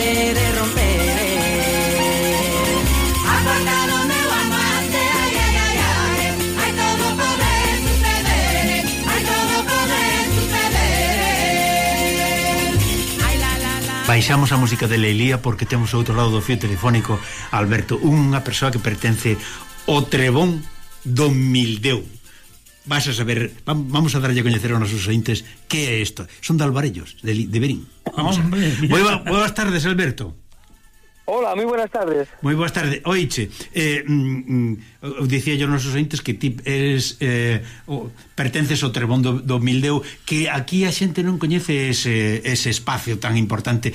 romperé, romperé. Aguantaron me o amaste, ay, ay, ay, ay, ay, todo podré suceder, ay, todo podré suceder. Ay, la, la, la. Baixamos a música de Leilía porque temos ao outro lado do fio telefónico Alberto, unha persoa que pertence ao Trebón do Mildeu vas a saber, vamos a darlle a coñecer aos nosos ointes que é isto. Son de Alvarellos, de, de Berín. Vamos Hombre, a... Moi, boas tardes, Alberto. Hola, moi buenas tardes. Moi boas tardes. Oiche, eh, mm, mm, dicía yo nosos ointes que ti eres eh, o, pertences ao Trebón do, do Mildeu, que aquí a xente non coñece ese, ese espacio tan importante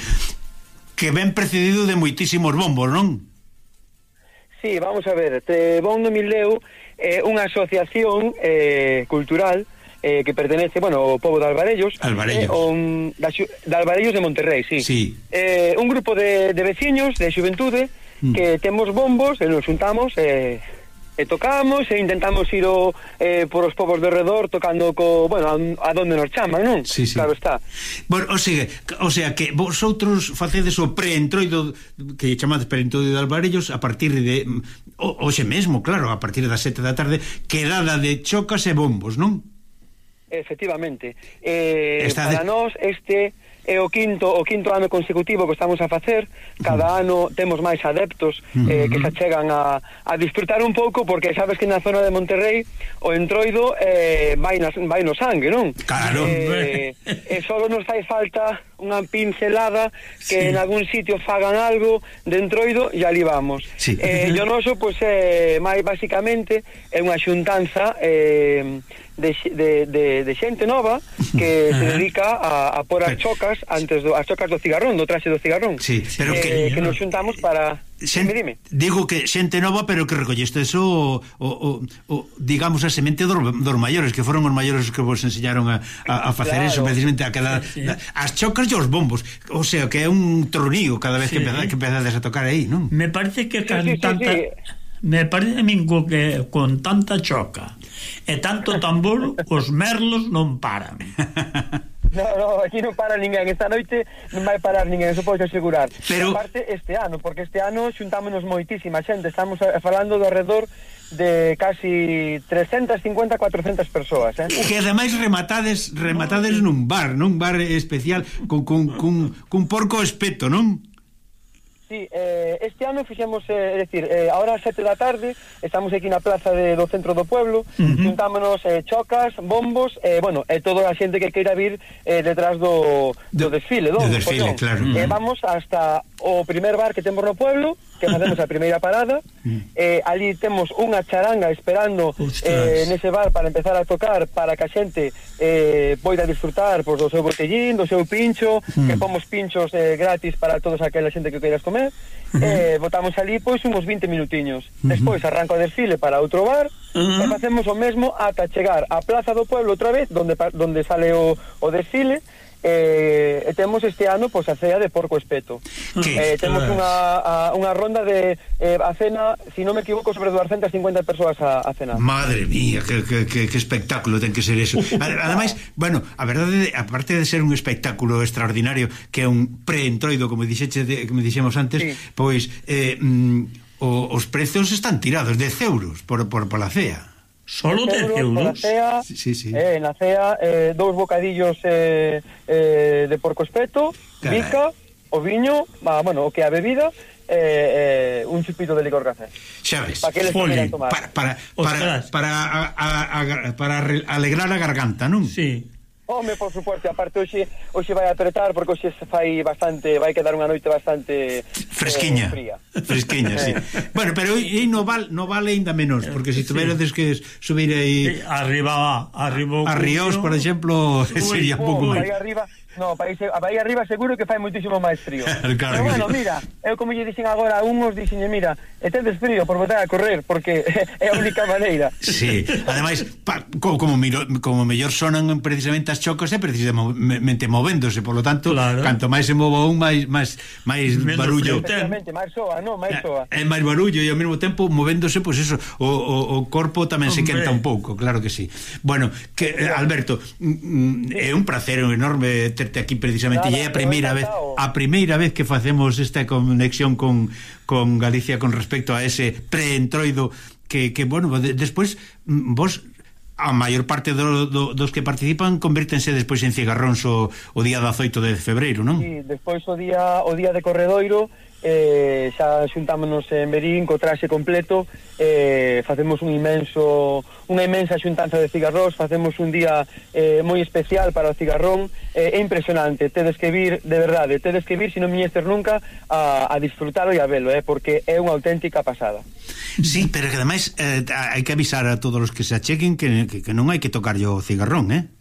que ven precedido de moitísimos bombos, non? Sí, vamos a ver, Trebón do Mildeu é eh, unha asociación eh, cultural eh, que pertenece, bueno, ao povo de Alvarellos. Alvarellos. Eh, un, da, de Alvarellos de Monterrey, sí. sí. Eh, un grupo de, de veciños, de xuventude, mm. que temos bombos, e nos juntamos, e... Eh, e tocamos e intentamos ir o, eh, por os povos de redor tocando co, bueno, a, a donde nos chaman, non? Sí, sí. Claro está. Bueno, o sea, o sea que vosotros facedes o preentroido que chamades preentroido de Alvarellos a partir de o, hoxe mesmo, claro, a partir das sete da tarde, quedada de chocas e bombos, non? Efectivamente. Eh, Está Para nós este é o quinto o quinto ano consecutivo que estamos a facer cada ano temos máis adeptos eh, que se chegan a, a disfrutar un pouco porque sabes que na zona de Monterrey o entroido eh, vai, nas, vai no sangue non? Claro eh, e só nos fai falta unha pincelada que sí. en algún sitio fagan algo de entroido e ali vamos. Sí. Eh, e o noso, pois, é, máis basicamente, é unha xuntanza eh, de, de, de, de xente nova que se dedica a, a pôr as chocas antes do, as chocas do cigarrón, do traxe do cigarrón. Sí, pero eh, que... que nos xuntamos para xente, dime, dime. digo que xente nova pero que recollestes o, o, o, o digamos a semente dos, dos maiores que foron os maiores que vos enseñaron a, a, a facer claro. eso precisamente a cada, sí, sí. as chocas e os bombos o sea que é un tronío cada vez sí. que, empezades, que empezades a tocar aí non? me parece que can sí, sí, tanta sí, me parece a min que con tanta choca e tanto tambor os merlos non paran No, no, aquí non para ninguén. Esta noite non vai parar ninguén, eso podes asegurar. Pero... Aparte, este ano, porque este ano xuntámonos moitísima xente. Estamos falando do alrededor de casi 350, 400 persoas, eh? Que ademais rematades rematades nun bar, nun bar especial con, con, con, con porco espeto, non? Sí, eh, este ano fixemos, eh, é dicir, eh, ahora ás sete da tarde estamos aquí na plaza de, do centro do pueblo, uh -huh. juntámonos eh, chocas, bombos, eh, bueno, e eh, toda a xente que queira vir eh, detrás do, do desfile, do, do desfile, claro. Eh, vamos hasta o primer bar que temos no pueblo, que facemos a primeira parada, mm. eh, ali temos unha charanga esperando Ostras. eh, nese bar para empezar a tocar, para que a xente eh, poida disfrutar pois, do seu botellín, do seu pincho, mm. que pomos pinchos eh, gratis para todos aquela xente que queiras comer, mm-hmm. eh, botamos ali pois uns 20 minutiños. Mm-hmm. Despois arranca o desfile para outro bar, Uh. E mm-hmm. facemos o mesmo ata chegar á Plaza do Pueblo outra vez, donde donde sale o, o desfile, eh, e temos este ano pois a cea de porco espeto. Que, eh, temos unha, a, unha ronda de eh, a cena, se si non me equivoco, sobre 250 persoas a, a cenar. Madre mía, que, que, que, que espectáculo ten que ser eso. Ademais, bueno, a verdade, aparte de ser un espectáculo extraordinario, que é un preentroido, como dixeche de, como dixemos antes, sí. pois eh, mm, o, os prezos están tirados, 10 euros por, por, por la cea. Solo 10 euros? euros. Cea, sí, sí, sí. Eh, na cea, eh, dous bocadillos eh, eh, de porco espeto, Carai. bica, o viño, ah, bueno, o que a bebida, eh, eh, un chupito de licor café. Xa ves, pa para, para, para, para, para, a, a, a, para alegrar a garganta, non? Sí. Home, por suposto, aparte hoxe, hoxe vai apretar porque hoxe se fai bastante, vai quedar unha noite bastante eh, fresquiña, eh, fría. fresquiña, sí. Eh. bueno, pero e no val, no vale ainda menos, eh, porque se si tuverades sí. que subir aí eh, arriba, arriba a, a Ríos, por exemplo, Uy, sería un pouco máis. Arriba, No, para aí, para aí arriba seguro que fai moitísimo máis frío. claro Pero bueno, sí. mira, eu como lle dixen agora a unhos, dixenlle, mira, e tendes frío por botar a correr, porque é a única maneira. Sí, ademais, pa, como, como, miro, como mellor sonan precisamente as chocas, é precisamente movéndose, por lo tanto, claro. canto máis se mova un, máis máis máis Menos barullo. Exactamente, máis soa, non? máis eh, soa. É, máis barullo e ao mesmo tempo movéndose, pois pues eso, o, o, o corpo tamén Hombre. se quenta un pouco, claro que sí. Bueno, que, eh, Alberto, mm, sí. é un placer enorme ter agradecerte aquí precisamente, Nada, e é a primeira vez a primeira vez que facemos esta conexión con, con Galicia con respecto a ese preentroido que, que bueno, de, despois mm, vos a maior parte do, do, dos que participan convértense despois en cigarróns o, o día 18 de febreiro, non? Sí, despois o día o día de Corredoiro eh, xa xuntámonos en Berín co traxe completo. Eh, facemos un inmenso unha inmensa xuntanza de cigarrós. Facemos un día eh, moi especial para o cigarrón. Eh, é impresionante. Tedes que vir, de verdade, tedes que vir se non miñester nunca a, a disfrutalo e a velo eh, porque é unha auténtica pasada. Sí, pero que ademais eh, hai que avisar a todos os que se acheguen que, que, que non hai que tocar o cigarrón, eh?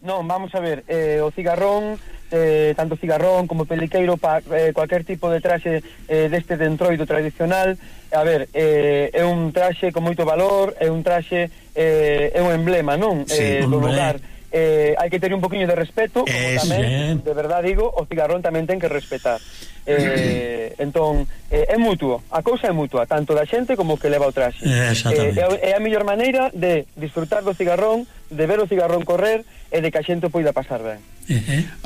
Non, vamos a ver, eh, o cigarrón, eh, tanto cigarrón como peliqueiro, pa, eh, cualquier tipo de traxe eh, deste dentroido tradicional, a ver, eh, é un traxe con moito valor, é un traxe, eh, é un emblema, non? Eh, sí, eh, do lugar. Eh, hai que ter un poquinho de respeto, como es, tamén, eh. de verdad digo, o cigarrón tamén ten que respetar. Eh, entón, eh, é mutuo, a cousa é mutua, tanto da xente como que leva o traxe. Eh, é, é a mellor maneira de disfrutar do cigarrón, de ver o cigarrón correr e de que a xente poida pasar ben.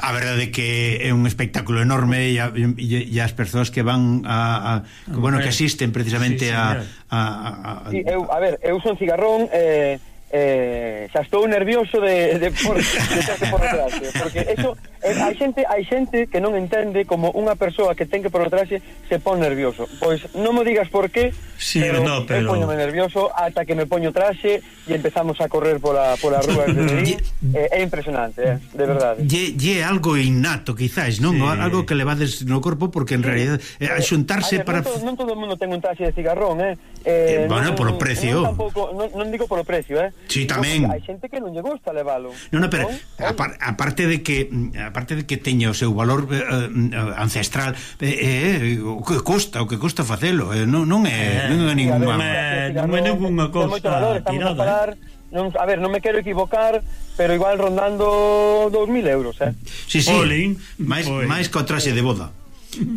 A verdade que é un espectáculo enorme e, a, e, e as persoas que van a, a, que, bueno, que asisten precisamente sí, a, a, a, a... Sí, eu, a ver, eu son cigarrón eh, eh, xa estou nervioso de, de, por, de terse por atrás porque eso, eh, hai xente hai xente que non entende como unha persoa que ten que por atrás se pon nervioso. Pois non me digas por qué sí, pero, no, pero... eu poñome nervioso ata que me poño traxe e empezamos a correr pola, pola rúa de Madrid mm, eh, é impresionante, eh, de verdade. lle, lle algo innato quizás, non? Sí. algo que levades no corpo porque en realidad eh, a xuntarse para... Non, non todo o mundo ten un traxe de cigarrón eh, eh, eh bueno, non, polo precio non, tampouco, non, non digo polo precio, eh. Sí, tamén. Hai xente que non lle gusta levalo. Non, non, pero non? Apar, aparte de que mm, aparte de que teña o seu valor eh, eh, ancestral, eh, eh, o que costa, o que costa facelo, eh, non, non é, eh, non é ninguna, eh, non é ninguna costa tirada. Eh? non, a ver, non me quero equivocar, pero igual rondando 2000 euros, eh. Sí, sí. Máis pois. máis co traxe de boda.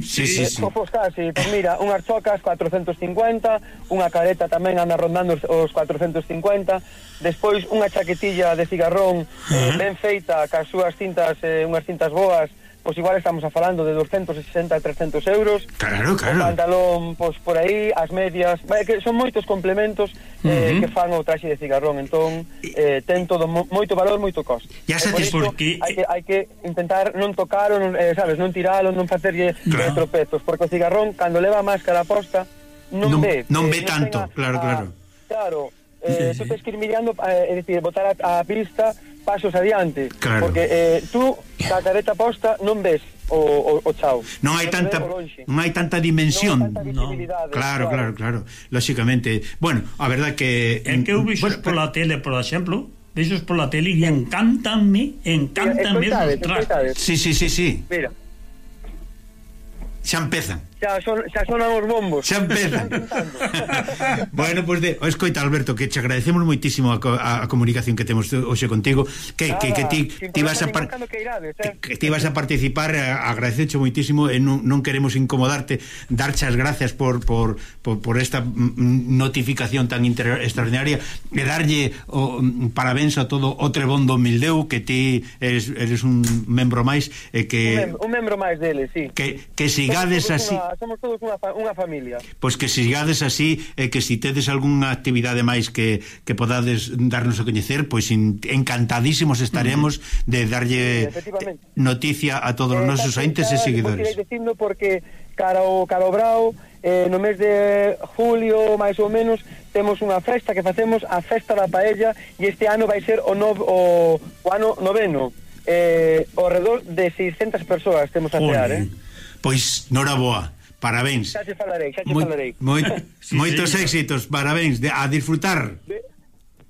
Sí, sí, eh, sí. Apostase, pois mira, unhas chocas 450, unha careta tamén anda rondando os 450, despois unha chaquetilla de cigarrón uh -huh. eh, ben feita, cas súas cintas, eh, unhas cintas boas, pois igual estamos a falando de 260 a 300 euros. Claro, claro. Pantalón, pois por aí, as medias, vai, que son moitos complementos uh -huh. eh, que fan o traxe de cigarrón, entón eh, ten todo mo moito valor, moito costo. Ya se por porque hai que, hai que intentar non tocar, non, eh, sabes, non tiralo, non facerlle claro. tropezos, porque o cigarrón cando leva a máscara posta non, non ve, non eh, ve tanto, tenga, claro, a, claro. Claro, eh, sí, sí. tú tes que ir mirando, eh, é dicir, botar a, a vista pasos adiante. Claro. Porque eh, tú, ca careta posta, non ves o, o, o chao. Non hai tanta non hai tanta dimensión, non? Tanta no. Claro, claro, claro, Lóxicamente. Bueno, a verdade que é que eu vixos bueno, pola tele, por exemplo, vixos pola tele e encantanme, encantanme os trastes. Sí, sí, sí, sí. Mira. Xa empezan xa, son, xa sonan os bombos. Xa empezan. bueno, pois pues de, escoita Alberto, que che agradecemos moitísimo a, a, a comunicación que temos hoxe contigo, que ah, que, que ti, ti vas a par... Eh. que, irades, eh? que ti vas a participar, eh, agradececho moitísimo e non, non queremos incomodarte, darche as gracias por, por, por, por esta mm, mm, notificación tan inter, extraordinaria e darlle o mm, parabéns a todo o Trebón 2010 que ti eres, eres un membro máis e que un, mem un membro máis dele, sí. Que que sigades pois, pois así somos todos unha, fa, unha familia. Pois que sigades así e que si tedes algunha actividade máis que, que podades darnos a coñecer, pois in, encantadísimos estaremos mm. de darlle sí, noticia a todos os eh, nosos aintes e seguidores. Pois dicindo porque cara o, cara o brao, eh, no mes de julio, máis ou menos, temos unha festa que facemos, a Festa da Paella, e este ano vai ser o, no, o, o ano noveno. Eh, ao redor de 600 persoas temos a cear, eh? Pois, noraboa. Parabéns. Xa te falarei, xa te moi, falarei. Moi, sí, moitos sí. éxitos, parabéns, de, a disfrutar.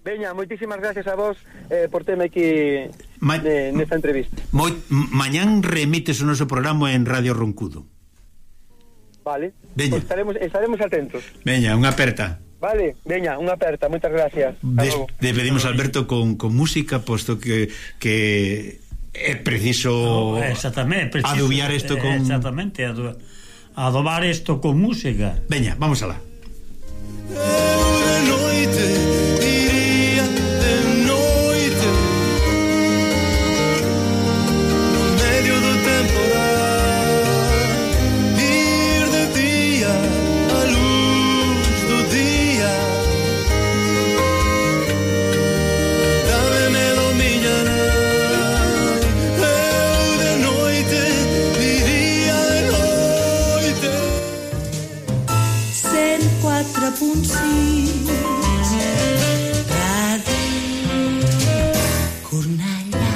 Veña, moitísimas gracias a vos eh, por terme aquí Ma, de, nesta entrevista. Moi, mañán remites o noso programa en Radio Roncudo. Vale. Veña. Pues estaremos, estaremos atentos. Veña, unha aperta. Vale, veña, unha aperta, moitas gracias. Des, despedimos Alberto con, con música, posto que, que é preciso no, exactamente, preciso adubiar isto eh, con... Exactamente, adubiar adobar isto con música. Veña, vamos alá.